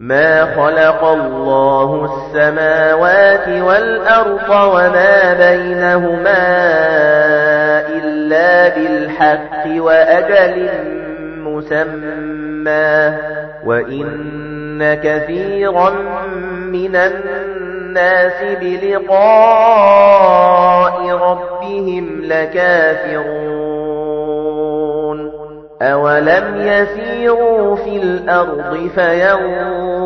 ما خلق الله السماوات والأرض وما بينهما إلا بالحق وأجل مسمى. وإن كثيرا من الناس بلقاء ربهم لكافرون. أَوَلَمْ يَسِيرُوا فِي الْأَرْضِ فَيَنظُرُوا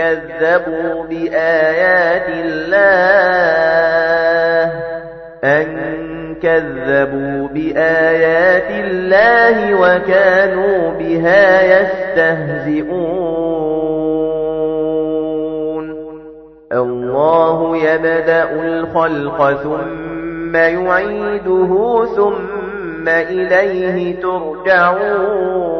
كَذَّبُوا بِآيَاتِ اللَّهِ. أَن كَذَّبُوا بِآيَاتِ اللَّهِ وَكَانُوا بِهَا يَسْتَهْزِئُونَ. اللَّهُ يَبْدَأُ الْخَلْقَ ثُمَّ يُعِيدُهُ ثُمَّ إِلَيْهِ تُرْجَعُونَ.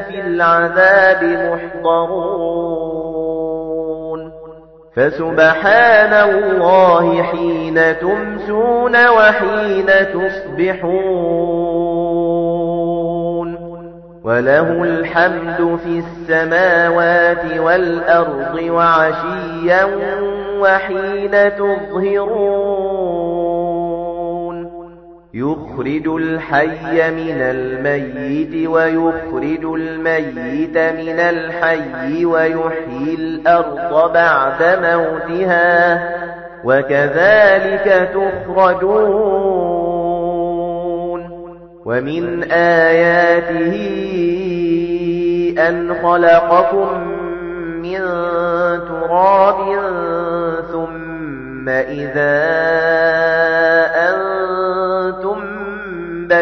فِي الْعَذَابِ مُحْضَرُونَ. فَسُبْحَانَ اللَّهِ حِينَ تُمْسُونَ وَحِينَ تُصْبِحُونَ. وَلَهُ الْحَمْدُ فِي السَّمَاوَاتِ وَالْأَرْضِ وَعَشِيًّا وَحِينَ تُظْهِرُونَ. يُخْرِجُ الْحَيَّ مِنَ الْمَيِّتِ وَيُخْرِجُ الْمَيِّتَ مِنَ الْحَيِّ وَيُحْيِي الْأَرْضَ بَعْدَ مَوْتِهَا وَكَذَلِكَ تُخْرَجُونَ وَمِنْ آيَاتِهِ أَنْ خَلَقَكُم مِّن تُرَابٍ ثُمَّ إِذَا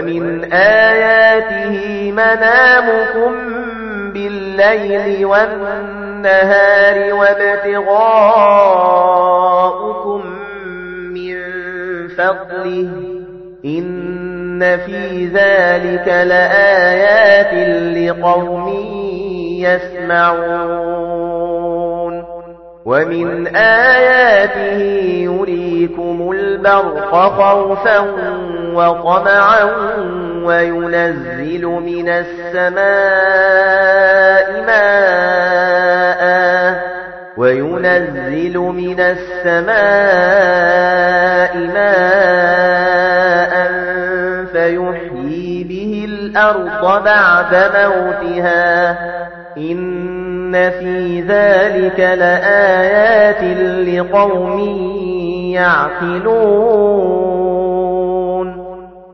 وَمِنْ آيَاتِهِ مَنَامُكُمْ بِاللَّيْلِ وَالنَّهَارِ وَابْتِغَاؤُكُمْ مِنْ فَضْلِهِ. إِنَّ فِي ذَلِكَ لَآيَاتٍ لِقَوْمٍ يَسْمَعُونَ. وَمِنْ آيَاتِهِ يُرِيكُمُ الْبَرْقَ خَوْفًا وَطَمَعًا وَيُنَزِّلُ مِنَ السَّمَاءِ مَاءً وَيُنَزِّلُ مِنَ السَّمَاءِ مَاءً فَيُحْيِي بِهِ الْأَرْضَ بَعْدَ مَوْتِهَا. إِنَّ فِي ذَلِكَ لَآيَاتٍ لِقَوْمٍ يَعْقِلُونَ.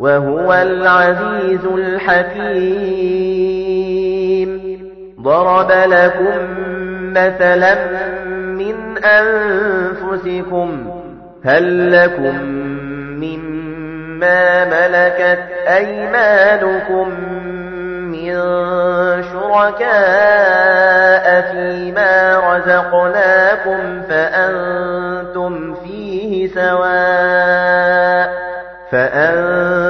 وَهُوَ الْعَزِيزُ الْحَكِيمُ. ضَرَبَ لَكُم مَّثَلًا مِّنْ أَنفُسِكُمْ هَل لَّكُم مِّمَّا مَلَكَتْ أَيْمَانُكُم مِّن شُرَكَاءَ فِيمَا رَزَقْنَاكُمْ فَأَنتُمْ فِيهِ سَوَاءٌ فَأَنتُمْ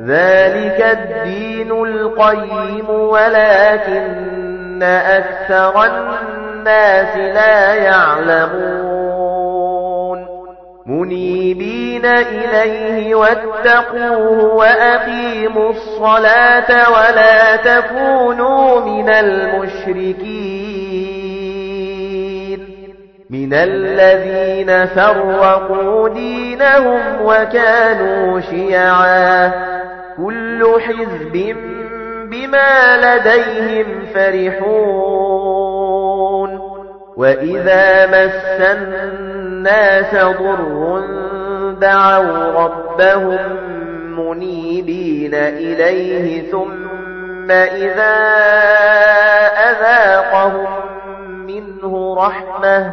ذَلِكَ الدِّينُ الْقَيِّمُ وَلَكِنَّ أَكْثَرَ النَّاسِ لَا يَعْلَمُونَ منيبين إليه واتقوه وأقيموا الصلاة ولا تكونوا من المشركين من الذين فرقوا دينهم وكانوا شيعا. كل حزب بما لديهم فرحون. وإذا مس الناس ضر دعوا ربهم منيبين إليه ثم إذا أذاقهم منه رحمة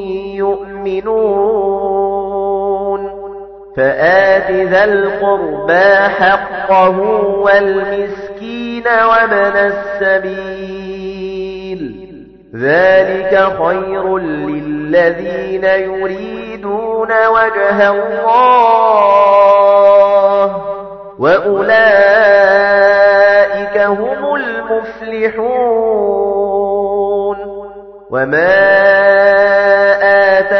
يُؤْمِنُونَ فَآتِ ذَا الْقُرْبَى حَقَّهُ وَالْمِسْكِينَ وَابْنَ السَّبِيلِ. ذَلِكَ خَيْرٌ لِّلَّذِينَ يُرِيدُونَ وَجْهَ اللَّهِ وَأُولَئِكَ هُمُ المفلحون. وما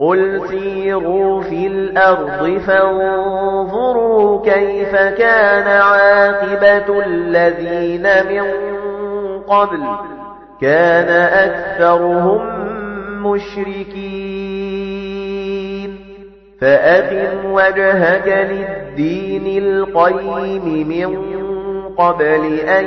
قُلْ سِيرُوا فِي الْأَرْضِ فَانظُرُوا كَيْفَ كَانَ عَاقِبَةُ الَّذِينَ مِنْ قَبْلُ كَانَ أَكْثَرُهُمْ مُشْرِكِينَ فَأَقِمْ وَجْهَكَ لِلدِّينِ الْقَيِّمِ مِنْ قبل أن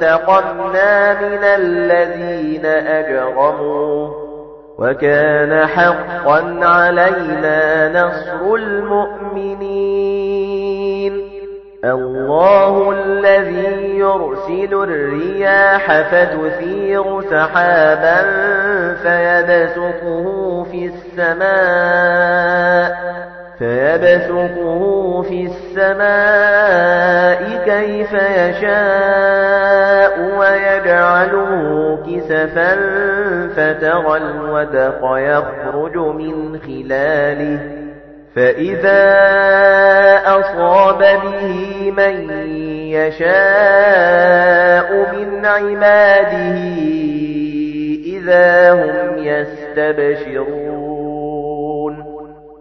فَانتَقَمْنَا مِنَ الَّذِينَ أَجْرَمُوا وَكَانَ حَقًّا عَلَيْنَا نَصْرُ الْمُؤْمِنِينَ. اللَّهُ الَّذِي يُرْسِلُ الرِّيَاحَ فَتُثِيرُ سَحَابًا فَيَبْسُطُهُ فِي السَّمَاءِ. فَيَبْسُطُهُ فِي السَّمَاءِ كَيْفَ يَشَاءُ وَيَجْعَلُهُ كِسَفًا فَتَرَى الْوَدْقَ يَخْرُجُ مِنْ خِلَالِهِ. فَإِذَا أَصَابَ بِهِ مَن يَشَاءُ مِنْ عِبَادِهِ إِذَا هُمْ يَسْتَبْشِرُونَ.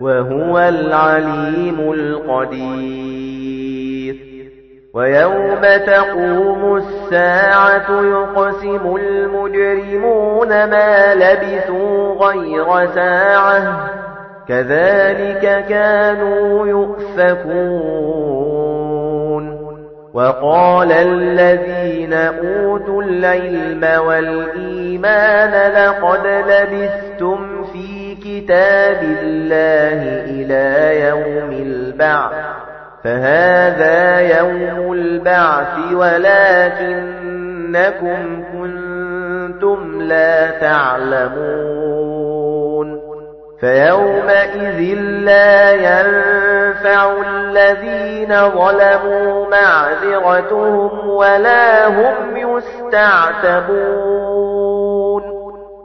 وَهُوَ الْعَلِيمُ الْقَدِيرُ. وَيَوْمَ تَقُومُ السَّاعَةُ يُقْسِمُ الْمُجْرِمُونَ مَا لَبِثُوا غَيْرَ سَاعَةٍ. كَذَلِكَ كَانُوا يُؤْفَكُونَ. وَقَالَ الَّذِينَ أُوتُوا الْعِلْمَ وَالْإِيمَانَ لَقَدْ لَبِثْتُمْ كِتَابِ اللَّهِ إِلَى يَوْمِ الْبَعْثِ فَهَذَا يَوْمُ الْبَعْثِ وَلَكِنَّكُمْ كُنتُمْ لَا تَعْلَمُونَ. فَيَوْمَئِذٍ لَّا يَنفَعُ الَّذِينَ ظَلَمُوا مَعْذِرَتُهُمْ وَلَا هُمْ يُسْتَعْتَبُونَ.